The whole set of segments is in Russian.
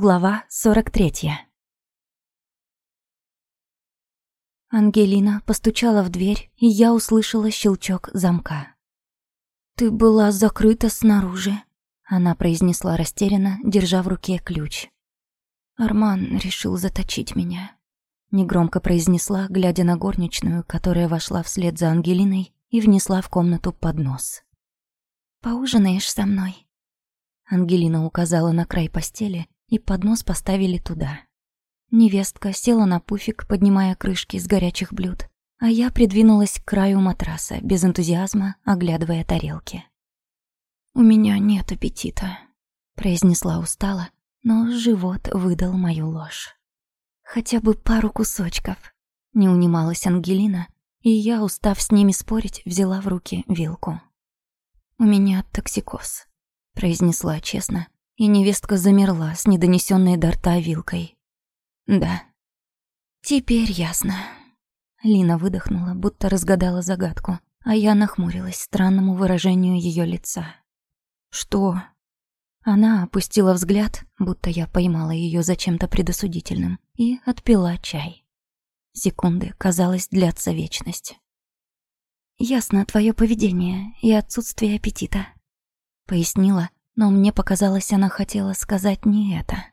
Глава 43 Ангелина постучала в дверь, и я услышала щелчок замка. «Ты была закрыта снаружи», — она произнесла растерянно, держа в руке ключ. «Арман решил заточить меня», — негромко произнесла, глядя на горничную, которая вошла вслед за Ангелиной и внесла в комнату поднос. «Поужинаешь со мной?» Ангелина указала на край постели, и поднос поставили туда. Невестка села на пуфик, поднимая крышки с горячих блюд, а я придвинулась к краю матраса, без энтузиазма, оглядывая тарелки. «У меня нет аппетита», — произнесла устало, но живот выдал мою ложь. «Хотя бы пару кусочков», — не унималась Ангелина, и я, устав с ними спорить, взяла в руки вилку. «У меня токсикоз», — произнесла честно, и невестка замерла с недонесенной до рта вилкой. «Да». «Теперь ясно». Лина выдохнула, будто разгадала загадку, а я нахмурилась странному выражению ее лица. «Что?» Она опустила взгляд, будто я поймала ее за чем-то предосудительным, и отпила чай. Секунды, казалось, длятся вечность. «Ясно твое поведение и отсутствие аппетита», — пояснила, но мне показалось, она хотела сказать не это.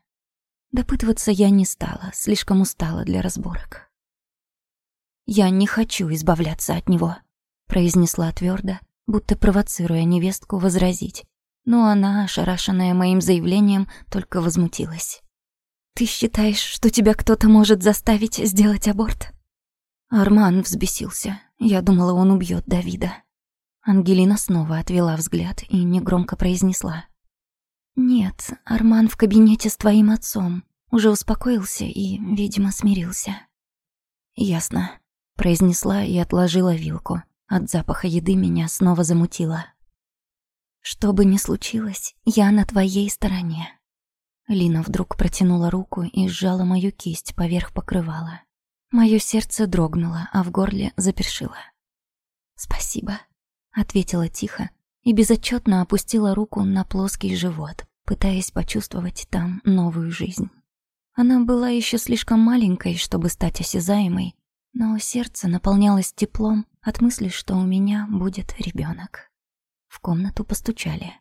Допытываться я не стала, слишком устала для разборок. «Я не хочу избавляться от него», — произнесла твердо, будто провоцируя невестку возразить. Но она, ошарашенная моим заявлением, только возмутилась. «Ты считаешь, что тебя кто-то может заставить сделать аборт?» Арман взбесился. Я думала, он убьет Давида. Ангелина снова отвела взгляд и негромко произнесла. «Нет, Арман в кабинете с твоим отцом. Уже успокоился и, видимо, смирился». «Ясно», — произнесла и отложила вилку. От запаха еды меня снова замутило. «Что бы ни случилось, я на твоей стороне». Лина вдруг протянула руку и сжала мою кисть поверх покрывала. Моё сердце дрогнуло, а в горле запершило. «Спасибо», — ответила тихо и безотчетно опустила руку на плоский живот, пытаясь почувствовать там новую жизнь. Она была еще слишком маленькой, чтобы стать осязаемой, но сердце наполнялось теплом от мысли, что у меня будет ребенок. В комнату постучали.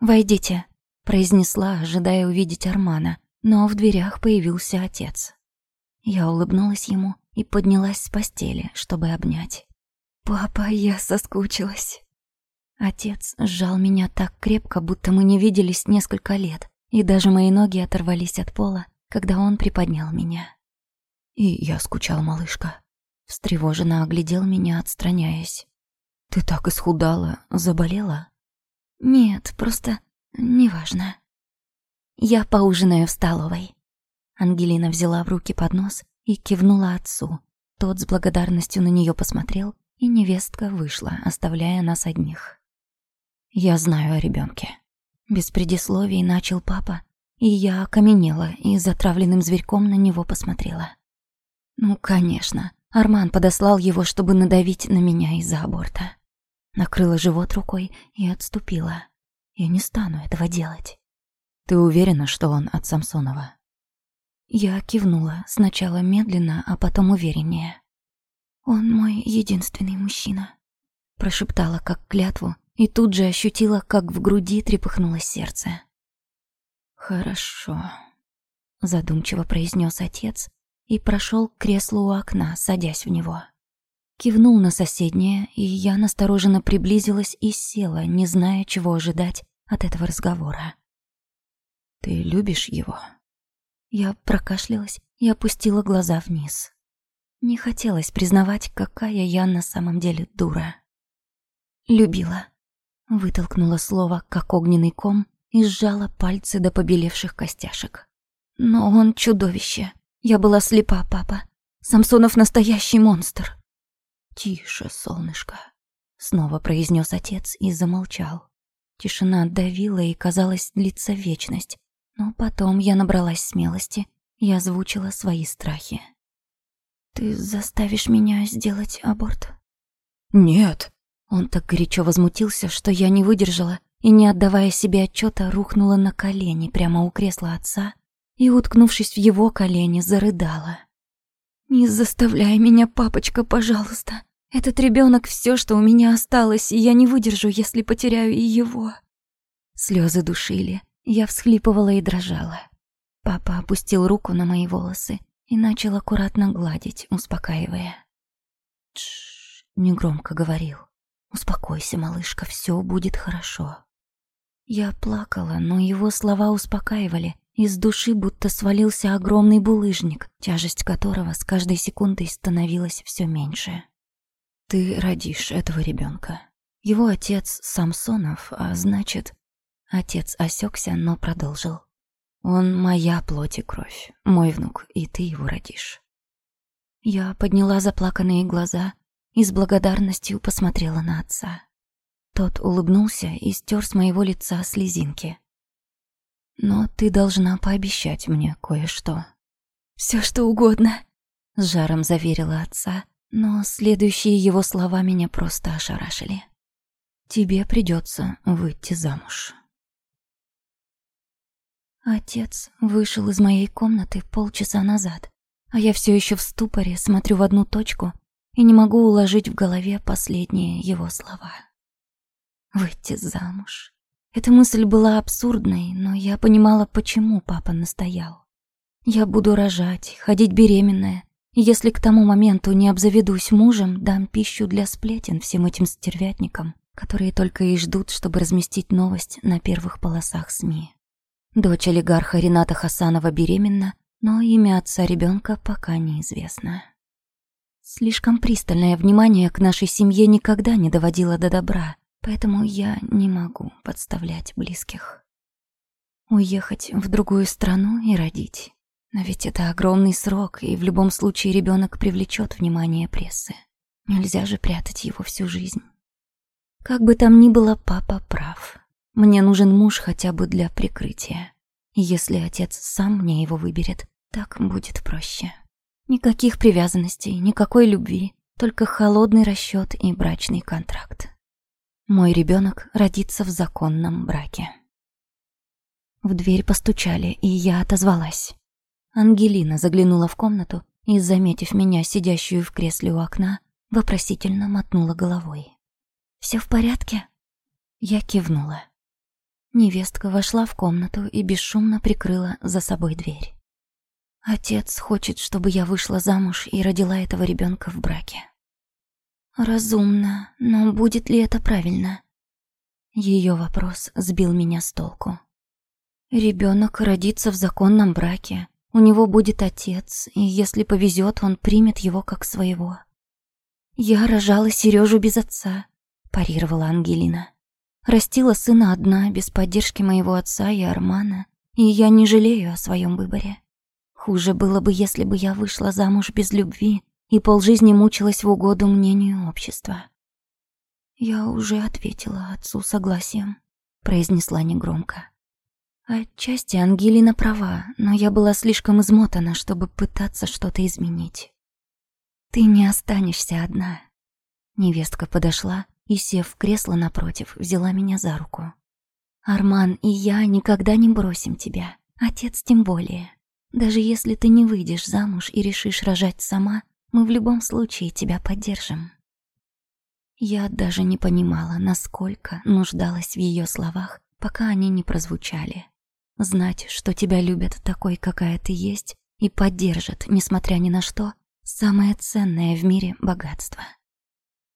«Войдите», — произнесла, ожидая увидеть Армана, но в дверях появился отец. Я улыбнулась ему и поднялась с постели, чтобы обнять. «Папа, я соскучилась». Отец сжал меня так крепко, будто мы не виделись несколько лет, и даже мои ноги оторвались от пола, когда он приподнял меня. И я скучал, малышка. Встревоженно оглядел меня, отстраняясь. «Ты так исхудала, заболела?» «Нет, просто неважно. Я поужинаю в столовой». Ангелина взяла в руки поднос и кивнула отцу. Тот с благодарностью на нее посмотрел, и невестка вышла, оставляя нас одних. Я знаю о ребенке. Без предисловий начал папа, и я окаменела и затравленным зверьком на него посмотрела. Ну, конечно, Арман подослал его, чтобы надавить на меня из-за аборта. Накрыла живот рукой и отступила. Я не стану этого делать. Ты уверена, что он от Самсонова? Я кивнула, сначала медленно, а потом увереннее. Он мой единственный мужчина, прошептала как клятву и тут же ощутила, как в груди трепыхнулось сердце. «Хорошо», — задумчиво произнес отец и прошел к креслу у окна, садясь в него. Кивнул на соседнее, и я настороженно приблизилась и села, не зная, чего ожидать от этого разговора. «Ты любишь его?» Я прокашлялась и опустила глаза вниз. Не хотелось признавать, какая я на самом деле дура. Любила. Вытолкнула слово, как огненный ком, и сжала пальцы до побелевших костяшек. Но он чудовище. Я была слепа, папа. Самсонов настоящий монстр. Тише, солнышко, снова произнес отец и замолчал. Тишина давила и, казалось, длится вечность. Но потом я набралась смелости и озвучила свои страхи. «Ты заставишь меня сделать аборт?» «Нет», он так горячо возмутился, что я не выдержала и, не отдавая себе отчета, рухнула на колени прямо у кресла отца и, уткнувшись в его колени, зарыдала. «Не заставляй меня, папочка, пожалуйста. Этот ребенок все, что у меня осталось, и я не выдержу, если потеряю и его». Слезы душили, я всхлипывала и дрожала. Папа опустил руку на мои волосы и начал аккуратно гладить, успокаивая. «Тш-ш-ш», негромко говорил. «Успокойся, малышка, все будет хорошо». Я плакала, но его слова успокаивали. Из души будто свалился огромный булыжник, тяжесть которого с каждой секундой становилась все меньше. «Ты родишь этого ребенка. Его отец Самсонов, а значит...» Отец осекся, но продолжил. «Он моя плоть и кровь, мой внук, и ты его родишь». Я подняла заплаканные глаза и с благодарностью посмотрела на отца. Тот улыбнулся и стер с моего лица слезинки. «Но ты должна пообещать мне кое-что». «Все что угодно», — с жаром заверила отца, но следующие его слова меня просто ошарашили. «Тебе придется выйти замуж». Отец вышел из моей комнаты полчаса назад, а я все еще в ступоре смотрю в одну точку и не могу уложить в голове последние его слова. Выйти замуж. Эта мысль была абсурдной, но я понимала, почему папа настоял. Я буду рожать, ходить беременная, и если к тому моменту не обзаведусь мужем, дам пищу для сплетен всем этим стервятникам, которые только и ждут, чтобы разместить новость на первых полосах СМИ. Дочь олигарха Рената Хасанова беременна, но имя отца ребенка пока неизвестно. Слишком пристальное внимание к нашей семье никогда не доводило до добра, поэтому я не могу подставлять близких. Уехать в другую страну и родить. Но ведь это огромный срок, и в любом случае ребенок привлечет внимание прессы. Нельзя же прятать его всю жизнь. Как бы там ни было, папа прав. Мне нужен муж хотя бы для прикрытия. Если отец сам мне его выберет, так будет проще. Никаких привязанностей, никакой любви, только холодный расчет и брачный контракт. Мой ребенок родится в законном браке. В дверь постучали, и я отозвалась. Ангелина заглянула в комнату и, заметив меня, сидящую в кресле у окна, вопросительно мотнула головой. «Все в порядке?» Я кивнула. Невестка вошла в комнату и бесшумно прикрыла за собой дверь. Отец хочет, чтобы я вышла замуж и родила этого ребенка в браке. Разумно, но будет ли это правильно? Ее вопрос сбил меня с толку. Ребенок родится в законном браке, у него будет отец, и если повезет, он примет его как своего. Я рожала Сережу без отца, парировала Ангелина. Растила сына одна, без поддержки моего отца и Армана, и я не жалею о своем выборе. Хуже было бы, если бы я вышла замуж без любви и полжизни мучилась в угоду мнению общества. «Я уже ответила отцу согласием», — произнесла негромко. Отчасти Ангелина права, но я была слишком измотана, чтобы пытаться что-то изменить. «Ты не останешься одна». Невестка подошла и, сев в кресло напротив, взяла меня за руку. «Арман и я никогда не бросим тебя, отец тем более. Даже если ты не выйдешь замуж и решишь рожать сама, мы в любом случае тебя поддержим. Я даже не понимала, насколько нуждалась в ее словах, пока они не прозвучали. Знать, что тебя любят такой, какая ты есть, и поддержат, несмотря ни на что, самое ценное в мире богатство.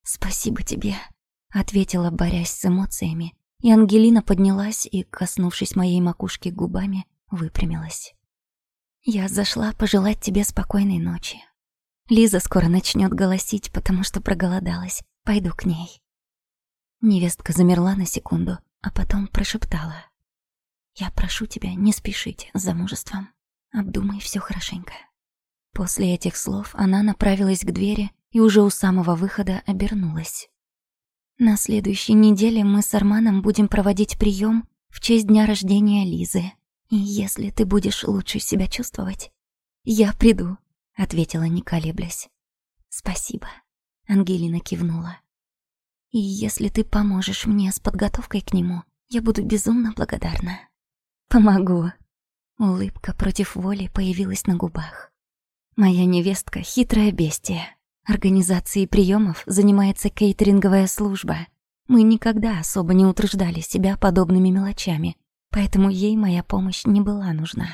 «Спасибо тебе», — ответила, борясь с эмоциями, и Ангелина поднялась и, коснувшись моей макушки губами, выпрямилась. Я зашла пожелать тебе спокойной ночи. Лиза скоро начнет голосить, потому что проголодалась. Пойду к ней. Невестка замерла на секунду, а потом прошептала. Я прошу тебя не спешить с замужеством. Обдумай все хорошенько. После этих слов она направилась к двери и уже у самого выхода обернулась. На следующей неделе мы с Арманом будем проводить прием в честь дня рождения Лизы. И если ты будешь лучше себя чувствовать, я приду, ответила, не колеблясь. Спасибо, Ангелина кивнула. И если ты поможешь мне с подготовкой к нему, Я буду безумно благодарна. Помогу. Улыбка против воли появилась на губах. Моя невестка — хитрое бестие. Организацией приемов занимается кейтеринговая служба. Мы никогда особо не утруждали себя подобными мелочами, поэтому ей моя помощь не была нужна.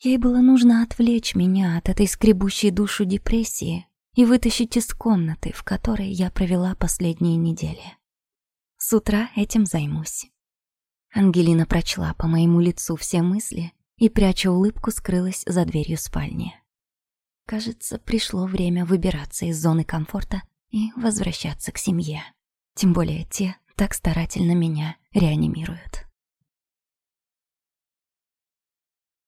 Ей было нужно отвлечь меня от этой скребущей душу депрессии и вытащить из комнаты, в которой я провела последние недели. С утра этим займусь. Ангелина прочла по моему лицу все мысли и, пряча улыбку, скрылась за дверью спальни. Кажется, пришло время выбираться из зоны комфорта и возвращаться к семье. Тем более те так старательно меня реанимируют.